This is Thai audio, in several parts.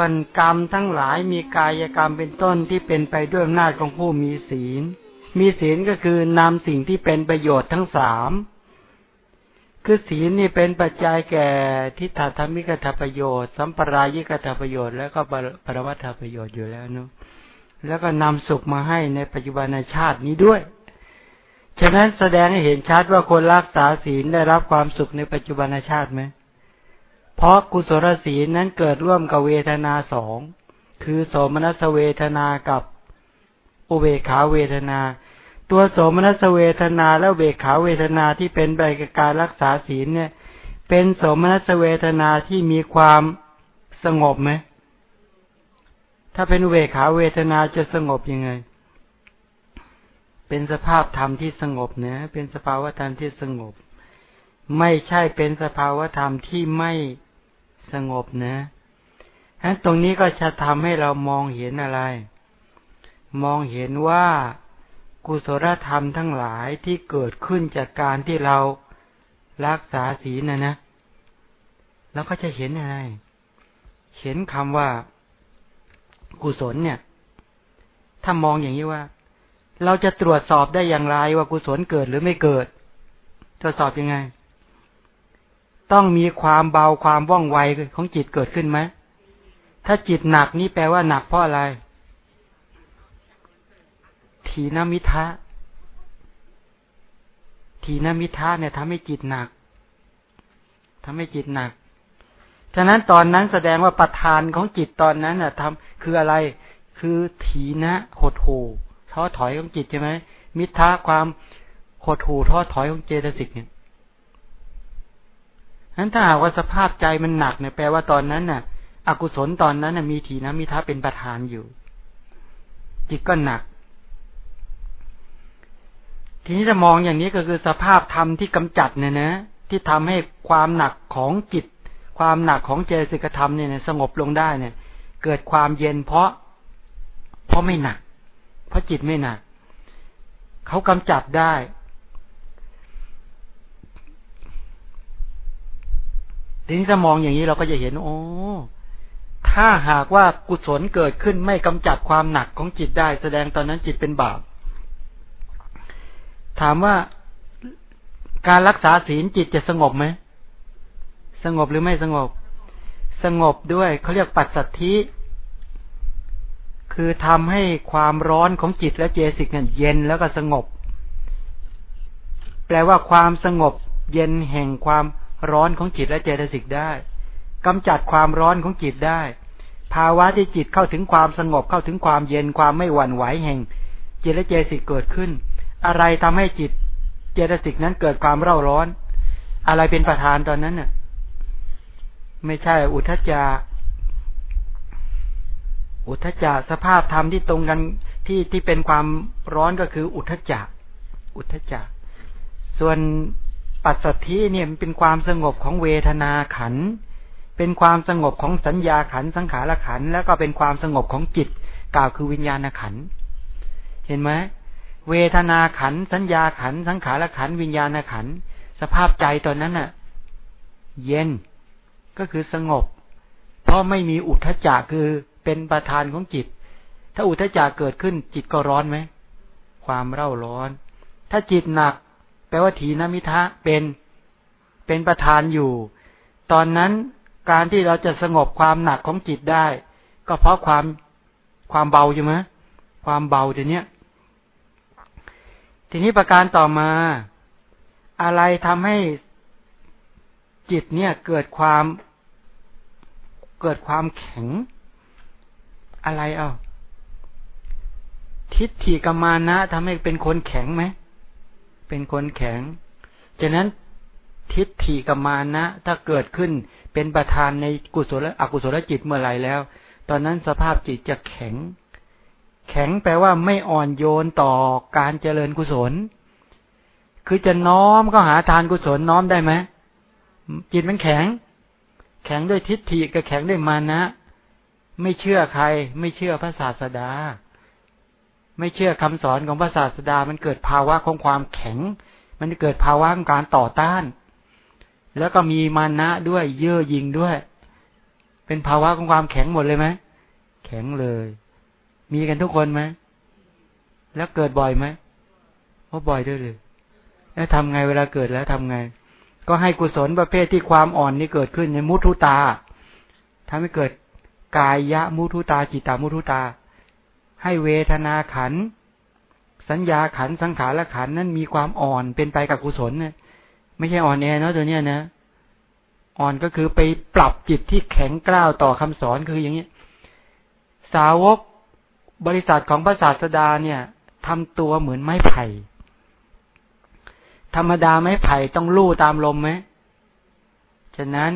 ส่วนกรรมทั้งหลายมีกายกรรมเป็นต้นที่เป็นไปด้วยอำนาจของผู้มีศีล มีศีลก็คือนำสิ่งที่เป็นประโยชน์ทั้งสามคือศีลนี่เป็นปัจจัยแก่ทิฏฐธรรมิกถประโยชน์ สัมปรายิกถประโยชน์แล้วก็ปรมัตถประโยชน์อยู่แล้วนุแล้วก็นำสุขมาให้ในปัจจุบันชาตินี้ด้วย ฉะนั้นแสดงให้เห็นชัดว่าคนรักษาศีลได้รับความสุขในปัจจุบันชาติไหม เพราะกุศลศีลนั้นเกิดร่วมกับเวทนาสองคือโสมนัสเวทนากับอุเบขาเวทนา ตัวโสมนัสเวทนาและเบขาเวทนาที่เป็นใบการรักษาศีลเนี่ย เป็นโสมนัสเวทนาที่มีความสงบไหมถ้าเป็นเวขาเวทนาจะสงบยังไง เป็นสภาพธรรมที่สงบเนะเป็นสภาวะธรรมที่สงบ ไม่ใช่เป็นสภาวะธรรมที่ไม่ สงบนะฉะตรงนี้ก็จะทำให้เรามองเห็นอะไร มองเห็นว่ากุศลธรรมทั้งหลายที่เกิดขึ้นจากการที่เรารักษาศีลนะนะ แล้วก็จะเห็นอะไร เห็นคำว่ากุศลเนี่ย ถ้ามองอย่างนี้ว่า เราจะตรวจสอบได้อย่างไรว่ากุศลเกิดหรือไม่เกิด ตรวจสอบยังไง ต้องมีความเบาความว่องไวของจิตเกิดขึ้นไหมถ้าจิตหนักนี่แปลว่าหนักเพราะอะไรทีนมิทะทีนมิทะเนี่ยทำให้จิตหนักทำให้จิตหนัก ฉะนั้นตอนนั้นแสดงว่าประธานของจิตตอนนั้นน่ะทำคืออะไร คือถีนะหดหูท้อถอยของจิตใช่ไหมมิทะความหดหูท้อถอยของเจตสิกเนี่ย นั้นถ้าหากว่าสภาพใจมันหนักเนี่ยแปลว่าตอนนั้นน่ะ อกุศลตอนนั้นน่ะมีทีนะมิท้าเป็นประธานอยู่ จิตก็หนัก ทีนี้จะมองอย่างนี้ก็คือสภาพธรรมที่กำจัดเนี่ยนะ ที่ทำให้ความหนักของจิต ความหนักของเจสิกธรรมเนี่ยสงบลงได้เนี่ย เกิดความเย็นเพราะ เพราะไม่หนัก เพราะจิตไม่หนักเขากำจัดได้ ทีนี้ถ้ามองอย่างนี้เราก็จะเห็นโอ้ถ้าหากว่ากุศลเกิดขึ้นไม่กำจัดความหนักของจิตได้ แสดงตอนนั้นจิตเป็นบาป ถามว่าการรักษาศีลจิตจะสงบไหม สงบหรือไม่สงบ สงบด้วยเขาเรียกปัจสัทธิ คือทำให้ความร้อนของจิตและเจสิกเนี่ยเย็นแล้วก็สงบ แปลว่าความสงบเย็นแห่งความ ร้อนของจิตและเจตสิกได้กำจัดความร้อนของจิตได้ ภาวะที่จิตเข้าถึงความสงบเข้าถึงความเย็นความไม่หวั่นไหวแห่ง จิตและเจตสิกเกิดขึ้น อะไรทำให้จิตเจตสิกนั้นเกิดความเร่าร้อน อะไรเป็นประธานตอนนั้นน่ะ ไม่ใช่อุทจจาอุทจจาสภาพธรรมที่ตรงกันที่ที่เป็นความร้อนก็คืออุทจจาอุทจจาส่วน ปัสสัทธิเนี่ยมันเป็นความสงบของเวทนาขัน เป็นความสงบของสัญญาขันสังขารขัน แล้วก็เป็นความสงบของจิต กล่าวคือวิญญาณขัน เห็นไหมเวทนาขัน สัญญาขัน สังขารขัน วิญญาณขัน สภาพใจตอนนั้นน่ะ เย็นก็คือสงบ เพราะไม่มีอุทธจักคือเป็นประธานของจิต ถ้าอุทธจักเกิดขึ้นจิตก็ร้อนไหมความเร่าร้อน ถ้าจิตหนัก แปลว่าถีนมิทะเป็นเป็นประธานอยู่ ตอนนั้นการที่เราจะสงบความหนักของจิตได้ ก็เพราะความความเบาใช่ไหมความเบาทีเนี้ยทีนี้ประการต่อมา อะไรทำให้จิตเนี่ยเกิดความเกิดความแข็ง อะไรเอาทิฏฐิกรรมานะทำให้เป็นคนแข็งไหม เป็นคนแข็ง ฉะนั้นทิฏฐิกมานะ ถ้าเกิดขึ้นเป็นประธานในกุศลอกุศลจิตเมื่อไรแล้ว ตอนนั้นสภาพจิตจะแข็ง แข็งแปลว่าไม่อ่อนโยนต่อการเจริญกุศล คือจะน้อมก็หาทานกุศลน้อมได้ไหมจิตมันแข็ง แข็งด้วยทิฏฐิกับแข็งด้วยมานะ ไม่เชื่อใคร ไม่เชื่อพระศาสดา ไม่เชื่อคำสอนของพระศาสดา มันเกิดภาวะของความแข็ง มันเกิดภาวะของการต่อต้าน แล้วก็มีมานะด้วยเย่อยิงด้วย เป็นภาวะของความแข็งหมดเลยไหมแข็งเลย มีกันทุกคนไหมแล้วเกิดบ่อยไหมเพราะบ่อยด้วยเลยแล้วทำไงเวลาเกิดแล้วทำไง ก็ให้กุศลประเภทที่ความอ่อนนี้เกิดขึ้นในมุทุตาทำให้เกิดกายยะมุทุตาจิตตามุทุตา ให้เวทนาขัน สัญญาขันสังขารขันนั้นมีความอ่อนเป็นไปกับกุศลเนี่ยไม่ใช่อ่อนแอเนาะตัวเนี้ยนะ อ่อนก็คือไปปรับจิตที่แข็งกล้าวต่อคำสอนคืออย่างนี้สาวกบริษัทของพระศาสดาเนี่ยทำตัวเหมือนไม้ไผ่ ธรรมดาไม้ไผ่ต้องลู่ตามลมไหมฉะนั้น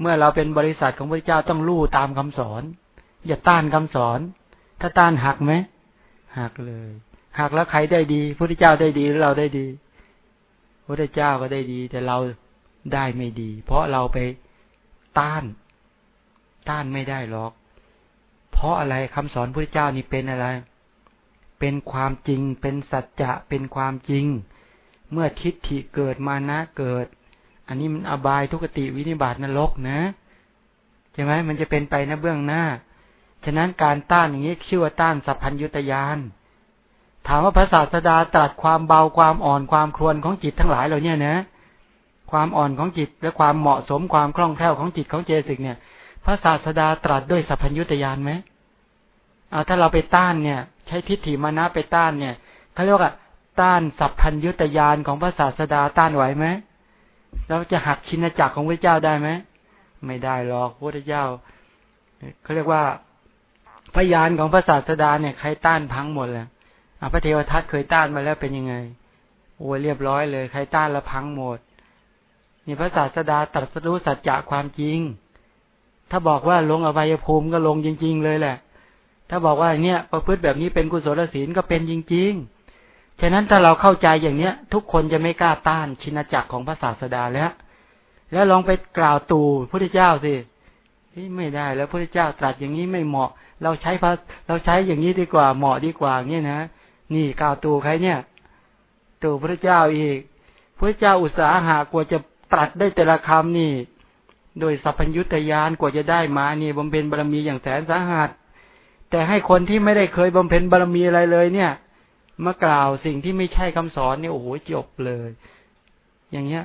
เมื่อเราเป็นบริษัทของพระเจ้าต้องลู่ตามคำสอน อย่าต้านคำสอน ถ้าต้านหักไหมหักเลยหักแล้วใครได้ดีพระเจ้าได้ดีหรือเราได้ดีพระเจ้าก็ได้ดี แต่เราได้ไม่ดี เพราะเราไปต้าน ต้านไม่ได้หรอก เพราะอะไรคำสอนพระเจ้านี่เป็นอะไร เป็นความจริง เป็นสัจจะเป็นความจริง เมื่อทิฏฐิเกิดมานะเกิด อันนี้มันอบายทุกติวินิบาตนรกนะใช่ไหมมันจะเป็นไปนะเบื้องหน้า ฉะนั้นการต้านอย่างนี้ชื่อว่าต้านสัพพัญยุตยาน ถามว่าพระศาสดาตรัสความเบาความอ่อนความครวนของจิตทั้งหลายเหล่านี้นะ ความอ่อนของจิตและความเหมาะสมความคล่องแคล่วของจิตของเจสิกเนี่ย พระศาสดาตรัสด้วยสัพพัญยุตยานไหมเอาถ้าเราไปต้านเนี่ย ใช้ทิฏฐิมานะไปต้านเนี่ยเขาเรียกว่าต้านสัพพัญยุตยานของพระศาสดาต้านไหวไหมเราจะหักชินจักรของพระเจ้าได้ไหมไม่ได้หรอกพระเจ้าเขาเรียกว่า พยานของพระศาสดาเนี่ยใครต้านพังหมดเลยพระเทวทัตเคยต้านมาแล้วเป็นยังไง โอ้เรียบร้อยเลย ใครต้านแล้วพังหมดนี่พระศาสดาตรัสรู้สัจจะความจริง ถ้าบอกว่าลงอวัยภูมิก็ลงจริง ๆ เลยแหละ ถ้าบอกว่าเนี่ยประพฤติแบบนี้เป็นกุศลศีลก็เป็นจริง ๆ ฉะนั้นถ้าเราเข้าใจอย่างเนี้ย ทุกคนจะไม่กล้าต้านชินจักรของพระศาสดาแล้ว แล้วลองไปกล่าวตู่พระเจ้าสิไม่ได้แล้วพระเจ้าตรัสอย่างนี้ไม่เหมาะ เราใช้พระเราใช้อย่างนี้ดีกว่าเหมาะดีกว่าเนี่ยนะนี่กล่าวตูใครเนี่ยตูพระเจ้าอีกพระเจ้าอุตสาหะกว่าจะตรัสได้แต่ละคำนี่ โดยสัพพัญญุตยานกว่าจะได้มานี่บำเพ็ญบารมีอย่างแสนสาหัส แต่ให้คนที่ไม่ได้เคยบำเพ็ญบารมีอะไรเลยเนี่ย มากล่าวสิ่งที่ไม่ใช่คำสอนเนี่ยโอ้โหจบเลย อย่างเงี้ย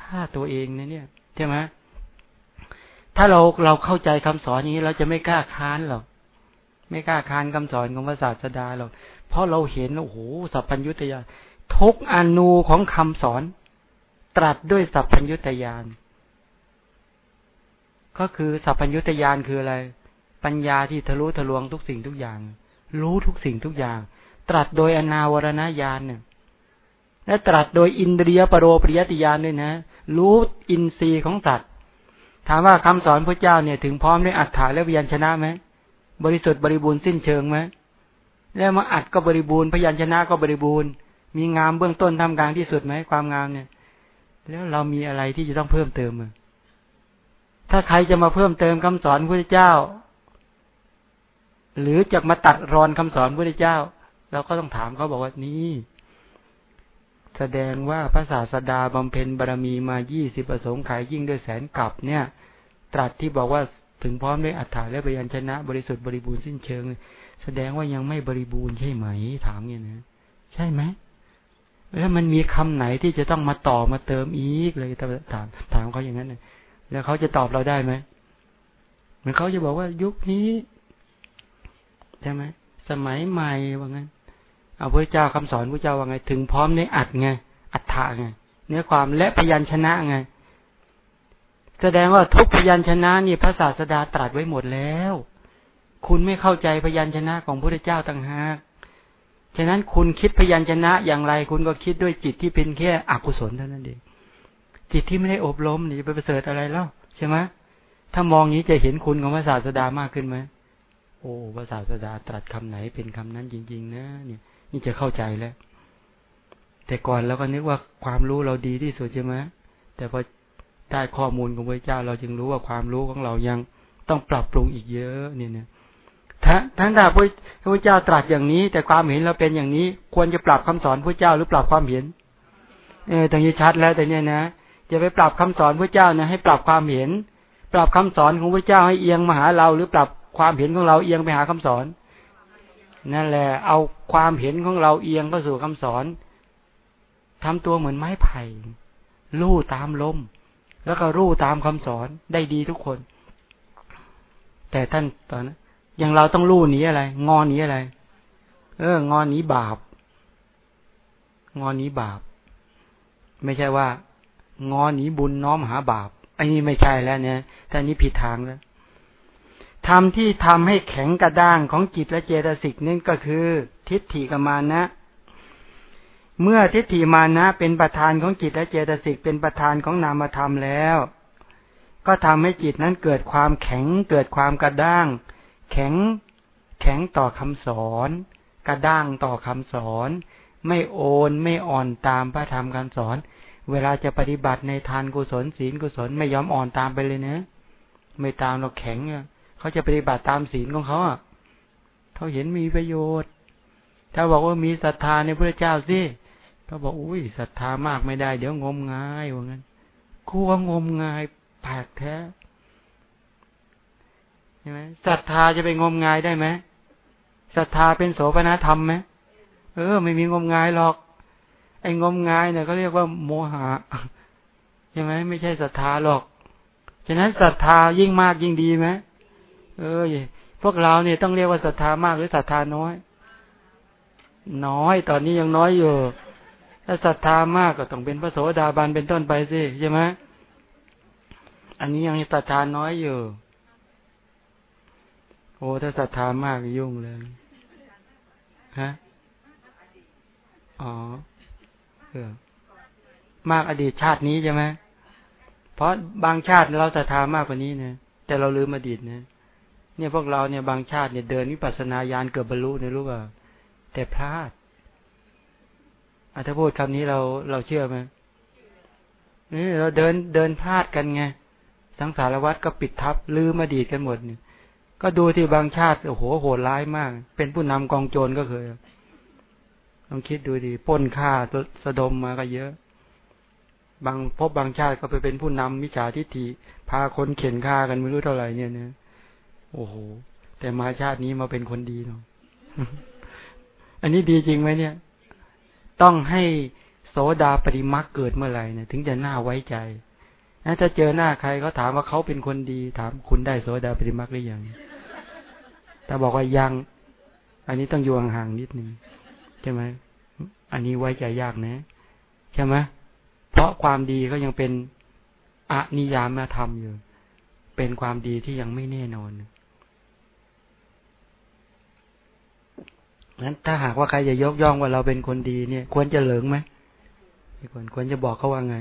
ฆ่าตัวเองนะเนี่ยใช่ไหมถ้าเราเราเข้าใจคำสอนอย่างนี้เราจะไม่กล้าค้านหรอก ไม่กล้าค้านคำสอนของพระศาสดาหรอกเพราะเราเห็นโอ้โหสัพพัญญุตยานทุกอนูของคำสอน ตรัสด้วยสัพพัญญุตยานก็คือสัพพัญญุตยานคืออะไร ปัญญาที่ทะลุทะลวงทุกสิ่งทุกอย่าง รู้ทุกสิ่งทุกอย่าง ตรัสโดยอนาวรณญาณเนี่ยและตรัสโดยอินเดียปรโรปริยติญาณด้วยนะ รู้อินทรีย์ของสัตว์ ถามว่าคำสอนพระเจ้าเนี่ยถึงพร้อมด้วยอัฏฐาและวิญญาณชนะไหม บริสุทธิ์บริบูรณ์สิ้นเชิงไหมแล้วมาอัดก็บริบูรณ์พยัญชนะก็บริบูรณ์ มีงามเบื้องต้นทำกลางที่สุดไหมความงามเนี่ย แล้วเรามีอะไรที่จะต้องเพิ่มเติมถ้าใครจะมาเพิ่มเติมคำสอนพระเจ้า หรือจะมาตัดรอนคำสอนพระเจ้าเราก็ต้องถามเขาบอกว่านี่แสดงว่าพระศาสดาบำเพ็ญบารมีมายี่สิบประสงค์ขายยิ่งด้วยแสนกลับเนี่ย ตรัสที่บอกว่า ถึงพร้อมด้วยอัฏฐาและปยัญชนะ บริสุทธิ์บริบูรณ์สิ้นเชิง แสดงว่ายังไม่บริบูรณ์ใช่ไหม ถามเงี้ยนะใช่ไหมแล้วมันมีคำไหนที่จะต้องมาต่อมาเติมอีกเลยถามถามเขาอย่างนั้นเลยแล้วเขาจะตอบเราได้ไหมเหมือนเขาจะบอกว่ายุคนี้ใช่ไหมสมัยใหม่ว่างั้นเอาพระเจ้าคำสอนพระเจ้าว่าไง ถึงพร้อมในอัดไงอัฏฐะไงเนื้อความและพยัญชนะไง แสดงว่าทุกพยัญชนะนี่พระศาสดาตรัสไว้หมดแล้ว คุณไม่เข้าใจพยัญชนะของพระเจ้าต่างหากฉะนั้นคุณคิดพยัญชนะอย่างไรคุณก็คิดด้วยจิตที่เป็นแค่อกุศลเท่านั้นเองจิตที่ไม่ได้อบรมนี่จะไปประเสริฐอะไรแล้วใช่ไหมถ้ามองนี้จะเห็นคุณของพระศาสดามากขึ้นไหมโอ้พระศาสดาตรัสคำไหนเป็นคำนั้นจริง ๆ นะ เนี่ย นี่จะเข้าใจแล้ว แต่ก่อนเราก็นึกว่าความรู้เราดีที่สุดใช่ไหมแต่พอ ได้ข้อมูลของพระเจ้า เราจึงรู้ว่าความรู้ของเรายังต้องปรับปรุงอีกเยอะเนี่ยนะถ้าท่านถ้าพระพระเจ้าตรัสอย่างนี้ แต่ความเห็นเราเป็นอย่างนี้ ควรจะปรับคำสอนพระเจ้าหรือปรับความเห็น เออตรงนี้ชัดแล้วแต่เนี้ยนะจะไปปรับคำสอนพระเจ้านะให้ปรับความเห็น ปรับคำสอนของพระเจ้าให้เอียงมาหาเรา หรือปรับความเห็นของเราเอียงไปหาคำสอน นั่นแหละ เอาความเห็นของเราเอียงเข้าสู่คำสอนทำตัวเหมือนไม้ไผ่ลู่ตามลม แล้วก็รู้ตามคำสอนได้ดีทุกคน แต่ท่านตอนนั้นอย่างเราต้องรู้หนีอะไร งอหนีอะไร เออ งอหนีบาป งอหนีบาป ไม่ใช่ว่า งอหนีบุญน้อมหาบาปอันนี้ไม่ใช่แล้วเนี่ยแต่นี้ผิดทางแล้วทำที่ทำให้แข็งกระด้างของจิตและเจตสิกนั่นก็คือ ทิฏฐิกมานะ เมื่อทิฏฐิมานะเป็นประธานของจิตและเจตสิกเป็นประธานของนามธรรมแล้ว ก็ทำให้จิตนั้นเกิดความแข็งเกิดความกระด้าง แข็งแข็งต่อคำสอน กระด้างต่อคำสอน ไม่โอนไม่อ่อนตามพระธรรมคำสอน เวลาจะปฏิบัติในทานกุศลศีลกุศลไม่ยอมอ่อนตามไปเลยเนะไม่ตามเราแข็งเขาจะปฏิบัติตามศีลของเขาอะเขาเห็นมีประโยชน์ ถ้าบอกว่ามีศรัทธาในพระเจ้าสิเขาบอกอุ้ยศรัทธามากไม่ได้ เดี๋ยวงมงายว่างั้นกลัวงมงายแปลกแท้ใช่ไหมศรัทธาจะไปงมงายได้ไหมศรัทธาเป็นโสภณธรรมไหมเออ ไม่มีงมงายหรอก ไอ้งมงายเนี่ยเขาเรียกว่าโมหะใช่ไหมไม่ใช่ศรัทธาหรอกฉะนั้นศรัทธายิ่งมากยิ่งดีไหมเออพวกเราเนี่ยต้องเรียกว่าศรัทธามากหรือศรัทธาน้อย น้อยตอนนี้ยังน้อยอยู่ ถ้าศรัทธามากก็ต้องเป็นพระโสดาบันเป็นต้นไปสิใช่ไหมอันนี้ยังศรัทธาน้อยอยู่ โอ้ถ้าศรัทธามากยุ่งเลยฮะอ๋อเออมากอดีตชาตินี้ใช่ไหมเพราะบางชาติเราศรัทธามากกว่านี้เนี่ยแต่เราลืมอดีตเนี่ยเนี่ยพวกเราเนี่ยบางชาติเนี่ยเดินวิปัสสนาญาณเกือบบรรลุเนี่ยรู้ป่ะแต่พลาด อาถ้าพูดคำนี้เราเราเชื่อไหมนี่เราเดินเดินพลาดกันไง สังสารวัตรก็ปิดทับลืมอดีตกันหมดเนี่ยก็ดูที่บางชาติโอ้โหโหดร้ายมาก เป็นผู้นำกองโจรก็เคยลองคิดดูดิป้นฆ่าสะดมมาก็เยอะ บางพบบางชาติก็ไปเป็นผู้นำมิจฉาทิฏฐิพาคนเข็นฆ่ากันไม่รู้เท่าไหร่เนี่ยเนี่ยโอ้โห แต่มาชาตินี้มาเป็นคนดีเนาะอันนี้ดีจริงไหมเนี่ย ต้องให้โสดาปริมักเกิดเมื่อไหร่เนี่ยถึงจะน่าไว้ใจนะถ้าเจอหน้าใครเขาถามว่าเขาเป็นคนดี ถามคุณได้โสดาปริมักหรือยังถ้าบอกว่ายัง อันนี้ต้องอยู่ห่างๆนิดนึงใช่ไหมอันนี้ไว้ใจยากนะใช่ไหมเพราะความดีก็ยังเป็นอนิยามธรรมอยู่ เป็นความดีที่ยังไม่แน่นอน นั้นถ้าหากว่าใครจะยกย่องว่าเราเป็นคนดีเนี่ย ควรจะเหลิงไหมควรควรจะบอกเขาว่าไง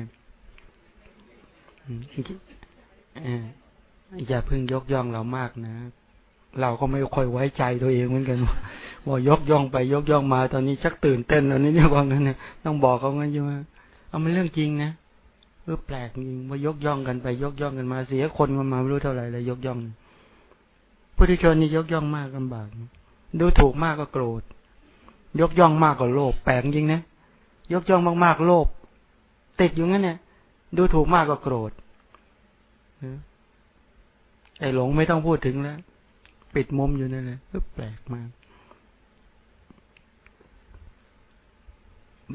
อย่าเพิ่งยกย่องเรามากนะ เราก็ไม่ค่อยไว้ใจตัวเองเหมือนกันว่ายกย่องไปยกย่องมาตอนนี้ชักตื่นเต้นแล้วนี่เนี่ยว่างั้นเนี่ยต้องบอกเขางั้นใช่ไหมเอามันเรื่องจริงนะเออแปลกจริงว่ายกย่องกันไปยกย่องกันมาเสียคนกันมาไม่รู้เท่าไหร่เลยยกย่องผู้ที่ชนนี่ยกย่องมากลำบาก ดูถูกมากก็โกรธ ยกย่องมากก็โลภแปลกจริงนะ ยกย่องมากๆโลภติดอยู่งั้นเนี่ย ดูถูกมากก็โกรธไอ้หลงไม่ต้องพูดถึงแล้ว ปิดมุมอยู่นั่นแหละแปลกมาก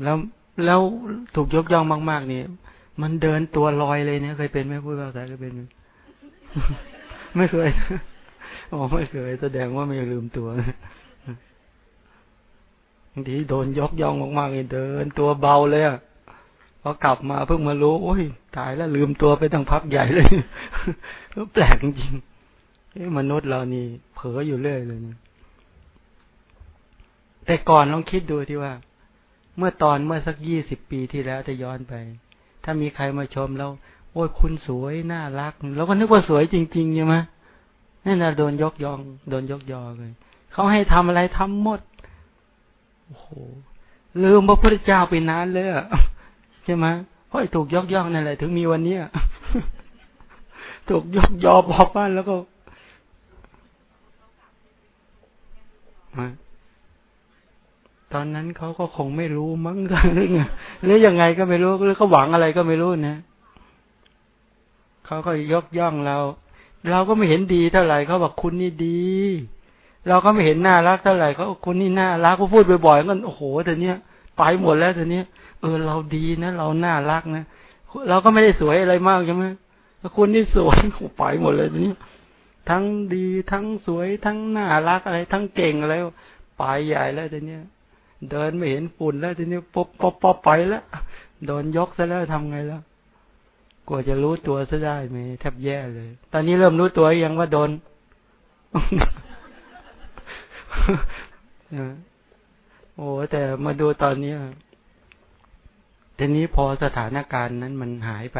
แล้วแล้วถูกยกย่องมาก ๆ นี่มันเดินตัวลอยเลยเนี่ย เคยเป็นไหมพูดภาษาเคยเป็นไหมไม่เคย อ๋อไม่เคย แสดงว่าไม่ลืมตัวบางทีโดนยกย่องมากๆเลยเดิน ตัวเบาเลยอะพอกลับมาเพิ่งมารู้โอ้ยตายแล้วลืมตัวไปตั้งพักใหญ่เลยแปลกจริงมนุษย์เรานี่เผลออยู่เรื่อยเลยนะแต่ก่อนลองคิดดูที่ว่า เมื่อตอนเมื่อสักยี่สิบปีที่แล้วจะย้อนไป ถ้ามีใครมาชมเราโอ้ยคุณสวยน่ารักเราก็นึกว่าสวยจริงๆใช่ไหม นี่นะโดนยกยองโดนยกยอเลยเขาให้ทำอะไรทำหมดโอ้โหลืมพระพุทธเจ้าไปนานเลยใช่ไหมเพราะถูกยกย่องนั่นแหละถึงมีวันเนี้ยถูกยกยอบอกบ้านแล้วก็ตอนนั้นเขาก็คงไม่รู้มั้งหรือไงหรือยังไงก็ไม่รู้หรือเขาหวังอะไรก็ไม่รู้นะเขาก็ยกย่องเรา เราก็ไม่เห็นดีเท่าไหร่เขาบอกคุณนี่ดี เราก็ไม่เห็นน่ารักเท่าไหร่เขาคุณนี่น่ารักก็พูดบ่อยๆกันโอ้โหแต่เนี้ยไปหมดแล้วแต่เนี้ยเออเราดีนะเราน่ารักนะเราก็ไม่ได้สวยอะไรมากใช่ไหมคุณนี่สวยไปหมดเลยทีนี้ทั้งดีทั้งสวยทั้งน่ารักอะไร ทั้งเก่งอะไรไปใหญ่แล้วทีเนี้ยเดินไม่เห็นฝุ่นแล้วทีนี้ป๊บป๊บป๊บไปแล้วโดนยกซะแล้วทำไงแล้ว กว่าจะรู้ตัวซะได้ไหมแทบแย่เลย ตอนนี้เริ่มรู้ตัวยังว่าโดนโอ้แต่มาดูตอนนี้ทีนี้พอสถานการณ์นั้นมันหายไป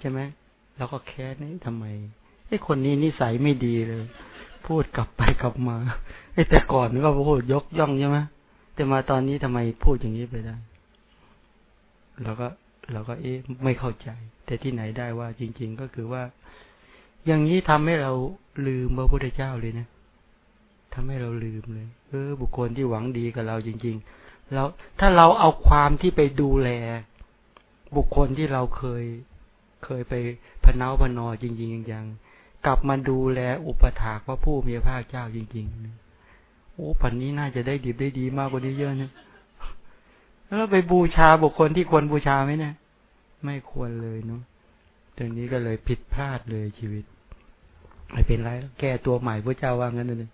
ใช่ไหมเราก็แค้นนี่ทำไมไอ้คนนี้นิสัยไม่ดีเลย พูดกลับไปกลับมาไอ้แต่ก่อนก็พูดยกย่องใช่ไหมแต่มาตอนนี้ทำไมพูดอย่างนี้ไปได้เราก็ เราก็เอ๊ะไม่เข้าใจ แต่ที่ไหนได้ว่าจริง ๆ ก็คือว่า อย่างนี้ทำให้เราลืมพระพุทธเจ้าเลยนะทำให้เราลืมเลย เออ บุคคลที่หวังดีกับเราจริง ๆ แล้วถ้าเราเอาความที่ไปดูแล บุคคลที่เราเคยเคยไปพนาพนอจริงๆอย่างกลับมาดูแลอุปถากพระผู้มีพระเจ้าจริงๆโอ้ปันนี้น่าจะได้ดีได้ดีมากกว่านี้เยอะนะ แล้วไปบูชาบุคคลที่ควรบูชาไหมเนะี่ยไม่ควรเลยเนาะตรงนี้ก็เลยผิดพลาดเลยชีวิตไม่เป็นไรแก้ตัวใหม่พระเจ้าว่างั้นเลย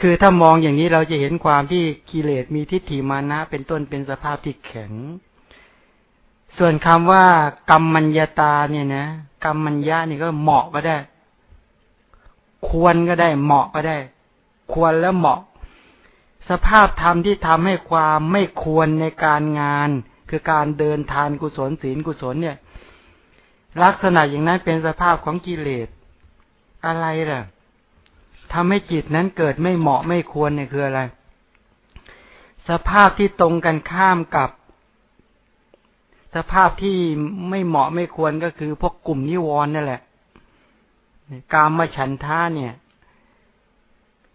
คือถ้ามองอย่างนี้เราจะเห็นความที่กิเลสมีทิฏฐิมานะ เป็นต้นเป็นสภาพที่แข็ง ส่วนคำว่ากรรมัญญาตาเนี่ยนะกรรมมัญญานี่ก็เหมาะก็ได้ ควรก็ได้เหมาะก็ได้ ควรแล้วเหมาะ สภาพธรรมที่ทำให้ความไม่ควรในการงาน คือการเดินทานกุศลศีลกุศลเนี่ย ลักษณะอย่างนั้นเป็นสภาพของกิเลส อะไรล่ะทำให้จิตนั้นเกิดไม่เหมาะไม่ควรเนี่ยคืออะไร สภาพที่ตรงกันข้ามกับ สภาพที่ไม่เหมาะไม่ควรก็คือพวกกลุ่มนิวรณ์นั่นแหละ กามมาฉันท่าเนี่ย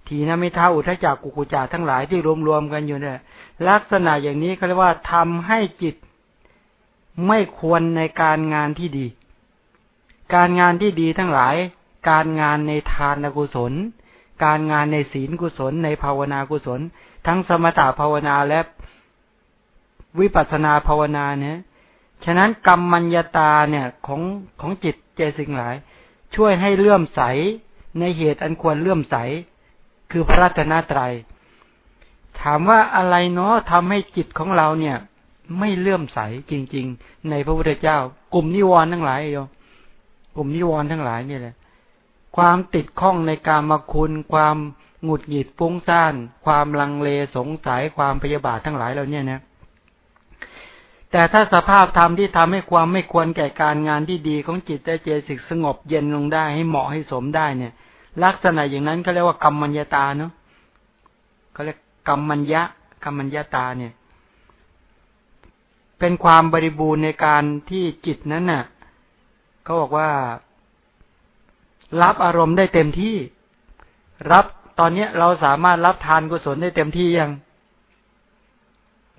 ทีนะไม่ท้าอุทจักกุกุจาทั้งหลายที่รวมๆกันอยู่เนี่ย ลักษณะอย่างนี้เขาเรียกว่าทำให้จิตไม่ควรในการงานที่ดี การงานที่ดีทั้งหลาย การงานในทานกุศล การงานในศีลกุศล ในภาวนากุศล ทั้งสมถะภาวนาและวิปัสนาภาวนาเนี่ย ฉะนั้นกรรมมัญญาตาเนี่ยของของจิตเจสิ่งหลาย ช่วยให้เลื่อมใสในเหตุอันควรเลื่อมใส คือพระรัตนตรยัย ถามว่าอะไรเนาะทำให้จิตของเราเนี่ย ไม่เลื่อมใสจริง ๆ ในพระพุทธเจ้า กลุ่มนิวรณ์ทั้งหลายโยกลุ่มนิวรณ์ทั้งหลายนี่แหละ ความติดข้องในการมาคุณ ความหงุดหงิดฟุ้งซ่าน ความลังเลสงสัยความพยาบาททั้งหลายเราเนี่ยนะแต่ถ้าสภาพธรรมที่ทำให้ความไม่ควรแก่การงานที่ดีของจิตได้เจสิกสงบเย็นลงได้ให้เหมาะให้สมได้เนี่ย ลักษณะอย่างนั้นเขาเรียกว่ากรรมมัญญาตาเนาะเขาเรียกกรรมมัญญะกรรมมัญญาตาเนี่ย เป็นความบริบูรณ์ในการที่จิตนั้นน่ะเขาบอกว่า รับอารมณ์ได้เต็มที่ รับตอนนี้เราสามารถรับทานกุศลได้เต็มที่ยัง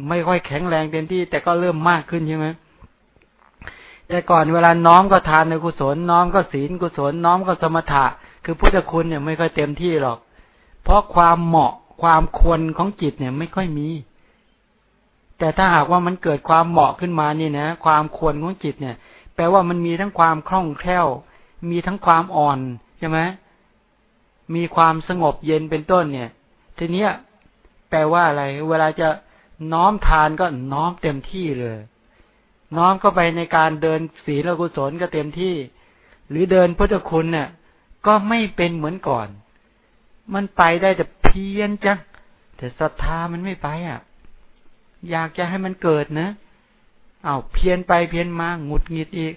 ไม่ค่อยแข็งแรงเต็มที่ แต่ก็เริ่มมากขึ้นใช่ไหมแต่ก่อนเวลาน้อมก็ทานในกุศล น้อมก็ศีลกุศล น้อมก็สมถะ คือพุทธคุณเนี่ยไม่ค่อยเต็มที่หรอก เพราะความเหมาะความควรของจิตเนี่ยไม่ค่อยมี แต่ถ้าหากว่ามันเกิดความเหมาะขึ้นมานี่นะ ความควรของจิตเนี่ย แปลว่ามันมีทั้งความคล่องแคล่ว มีทั้งความอ่อนใช่ไหมมีความสงบเย็นเป็นต้นเนี่ย ทีเนี้ย แปลว่าอะไร เวลาจะน้อมทานก็น้อมเต็มที่เลย น้อมเข้าไปในการเดินศีลกุศลก็เต็มที่ หรือเดินพุทธคุณเนี่ย ก็ไม่เป็นเหมือนก่อน มันไปได้แต่เพียนจังแต่ศรัทธามันไม่ไปอะ อยากจะให้มันเกิดนะเอาเพียนไปเพียนมาหงุดหงิดอีก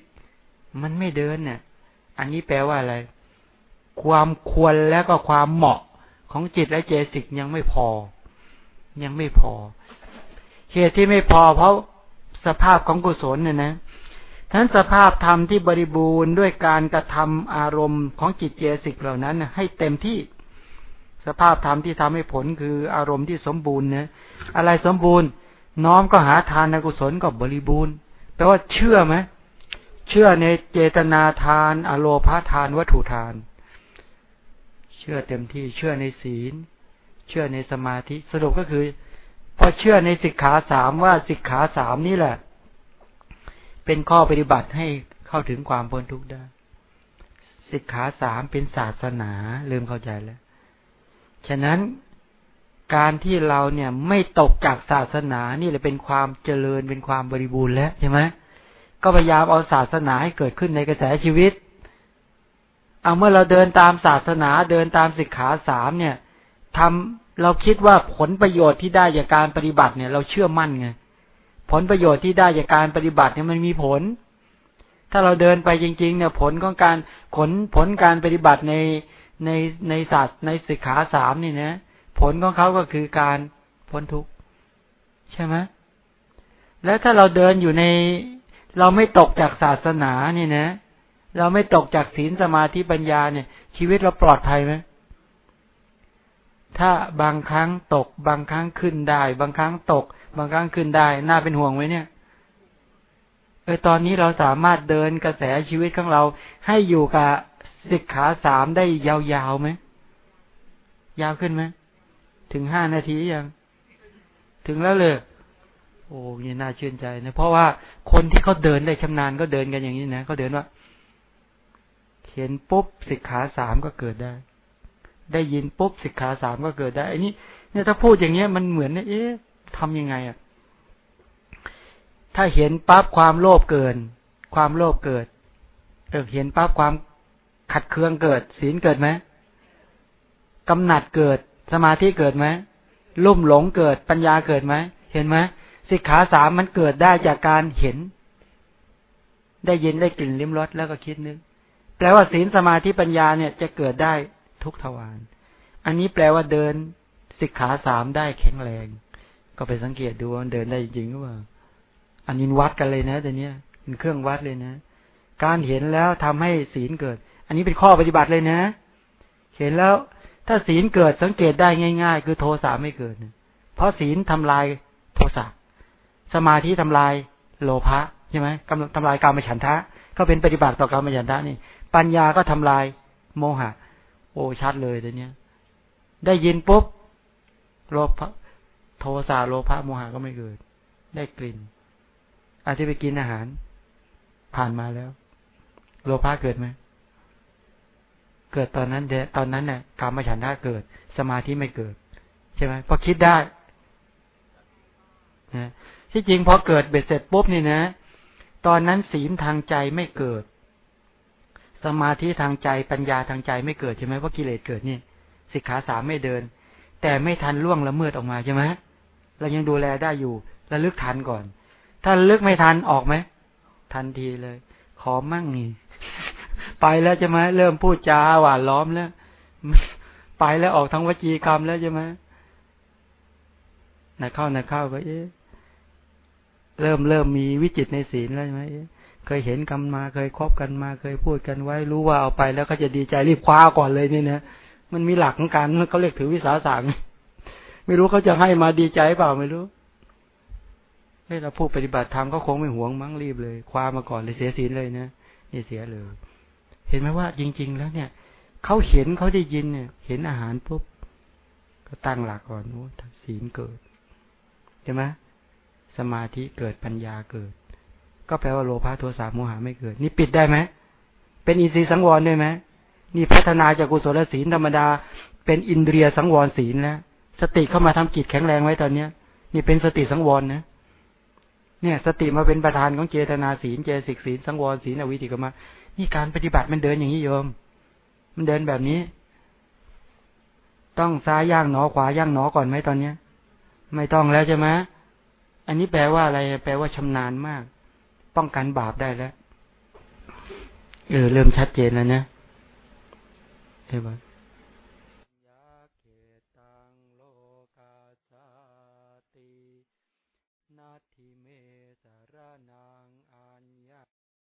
มันไม่เดินเนี่ย อันนี้แปลว่าอะไร ความควรและก็ความเหมาะของจิตและเจสิกยังไม่พอ ยังไม่พอเหตุที่ไม่พอเพราะสภาพของกุศลเนี่ยนะ ทั้นสภาพธรรมที่บริบูรณ์ด้วยการกระทำอารมณ์ของจิตเจสิกเหล่านั้นให้เต็มที่ สภาพธรรมที่ทำให้ผลคืออารมณ์ที่สมบูรณ์เนี่ยอะไรสมบูรณ์ น้อมก็หาทานกุศลก็บริบูรณ์แปลว่าเชื่อไหมเชื่อในเจตนาทาน อโลภาทานวัตถุทาน เชื่อเต็มที่เชื่อในศีล เชื่อในสมาธิสรุปก็คือ พอเชื่อในสิกขาสามว่าสิกขาสามนี่แหละ เป็นข้อปฏิบัติให้เข้าถึงความพ้นทุกข์ได้ สิกขาสามเป็นศาสนาลืมเข้าใจแล้ว ฉะนั้นการที่เราเนี่ยไม่ตกจากศาสนานี่แหละเป็นความเจริญเป็นความบริบูรณ์แล้วใช่ไหมก็พยายามเอาศาสนาให้เกิดขึ้นในกระแสชีวิต เอาเมื่อเราเดินตามศาสนาเดินตามสิกขาสามเนี่ยทำเราคิดว่าผลประโยชน์ที่ได้จากการปฏิบัติเนี่ย เราเชื่อมั่นไง ผลประโยชน์ที่ได้จากการปฏิบัติเนี่ยมันมีผล ถ้าเราเดินไปจริง ๆ เนี่ย ผลของการผลผลการปฏิบัติในในในศาสตร์ในสิกขาสามนี่นะ ผลของเขาก็คือการพ้นทุกข์ใช่ไหมแล้วถ้าเราเดินอยู่ใน เราไม่ตกจากศาสนาเนี่ยนะ เราไม่ตกจากศีลสมาธิปัญญาเนี่ย ชีวิตเราปลอดภัยไหมถ้าบางครั้งตก บางครั้งขึ้นได้ บางครั้งตก บางครั้งขึ้นได้น่าเป็นห่วงไหมเนี่ยเออตอนนี้เราสามารถเดินกระแสชีวิตของเรา ให้อยู่กับสิกขาสามได้ยาวๆไหมยาวขึ้นไหมถึงห้านาทียังถึงแล้วเลยโอ้ยน่าชื่นใจนะเพราะว่าคนที่เขาเดินได้ชำนาญก็เดินกันอย่างนี้นะเขาเดินว่าเห็นปุ๊บสิกขาสามก็เกิดได้ ได้ยินปุ๊บสิกขาสามก็เกิดได้อันนี้เนี่ยถ้าพูดอย่างเงี้ยมันเหมือนเนี่ยเอ๊ะ ทำยังไงอะ ถ้าเห็นปั๊บความโลภเกิน ความโลภเกิดเออเห็นปั๊บความขัดเคืองเกิด ศีลเกิดไหมกำหนัดเกิด สมาธิเกิดไหมลุ่มหลงเกิด ปัญญาเกิดไหมเห็นไหมสิกขาสามมันเกิดได้จากการเห็น ได้ยินได้กลิ่นลิ้มรสแล้วก็คิดนึกแปลว่าศีลสมาธิปัญญาเนี่ยจะเกิดได้ทุกทวาร อันนี้แปลว่าเดินสิกขาสามได้แข็งแรง ก็ไปสังเกตดูว่าเดินได้จริงหรือเปล่าอันนี้วัดกันเลยนะแต่เนี้ยเป็นเครื่องวัดเลยนะ การเห็นแล้วทำให้ศีลเกิด อันนี้เป็นข้อปฏิบัติเลยนะ เห็นแล้วถ้าศีลเกิดสังเกตได้ง่าย ๆ คือโทสะไม่เกิด เพราะศีลทำลายโทสะสมาธิทำลายโลภะใช่ไหมกำทำลายกามฉันทะ ก็เป็นปฏิบัติต่อกามฉันทะนี่ ปัญญาก็ทำลายโมหะ โอ้ชัดเลยเดี๋ยวนี้ได้ยินปุ๊บโลภ โทสะโลภะโมหะก็ไม่เกิด ได้กลิ่นอาจจะไปกินอาหาร ผ่านมาแล้ว โลภะเกิดไหมเกิดตอนนั้นเดตอนนั้นเนี่ยกามฉันทะเกิด สมาธิไม่เกิด ใช่ไหมพอคิดได้นะที่จริงพอเกิดเบ็ดเสร็จปุ๊บนี่นะ ตอนนั้นศีลทางใจไม่เกิด สมาธิทางใจปัญญาทางใจไม่เกิดใช่ไหมเพราะกิเลสเกิดนี่สิกขาสามไม่เดิน แต่ไม่ทันล่วงละเมิดออกมาใช่ไหม เรายังดูแลได้อยู่ระลึกทันก่อน ถ้าลึกไม่ทันออกไหมทันทีเลย ขอมั่งนี่ไปแล้วใช่ไหมเริ่มพูดจาหวานล้อมแล้ว ไปแล้วออกทั้งวจีกรรมแล้วใช่ไหมนักเข้านักเข้าก็เอ๊ะเริ่มเริ่มมีวิจิตในศีลแล้วใช่ไหมเคยเห็นกันมาเคยคบกันมา เคยพูดกันไว้ รู้ว่าเอาไปแล้วก็จะดีใจรีบคว้าก่อนเลยนี่นะมันมีหลักของการเขาเรียกถือวิสาสะไไม่รู้เขาจะให้มาดีใจเปล่าไม่รู้เฮ้เราพูดปฏิบัติธรรมก็คงไม่หวงมั้งรีบเลยคว้ามาก่อนเลยเสียศีลเลยนะนี่เสียเลย เห็นไหมว่าจริง ๆ แล้วเนี่ยเขาเห็นเขาได้ยินเนี่ย เห็นอาหารปุ๊บก็ตั้งหลักก่อนโอ้ศีลเกิดใช่ไหมสมาธิเกิดปัญญาเกิด ก็แปลว่าโลภะโทสะโมหะไม่เกิด นี่ปิดได้ไหมเป็นอินทรีย์สังวรได้ไหมนี่พัฒนาจากกุศลศีลธรรมดา เป็นอินเดียสังวรศีลแล้ว สติเข้ามาทำกิจแข็งแรงไว้ตอนเนี้ย นี่เป็นสติสังวรนะเนี่ย สติมาเป็นประธานของเจตนาศีลเจสิกศีลสังวรศีลอวิธิกรรมนี่การปฏิบัติมันเดินอย่างนี้โยม มันเดินแบบนี้ ต้องซ้ายย่างหนอขวาย่างหนอก่อนไหมตอนเนี้ย ไม่ต้องแล้วใช่ไหมอันนี้แปลว่าอะไร แปลว่าชำนาญมาก ป้องกันบาปได้แล้ว เออ เริ่มชัดเจนแล้วนะใช่ไหม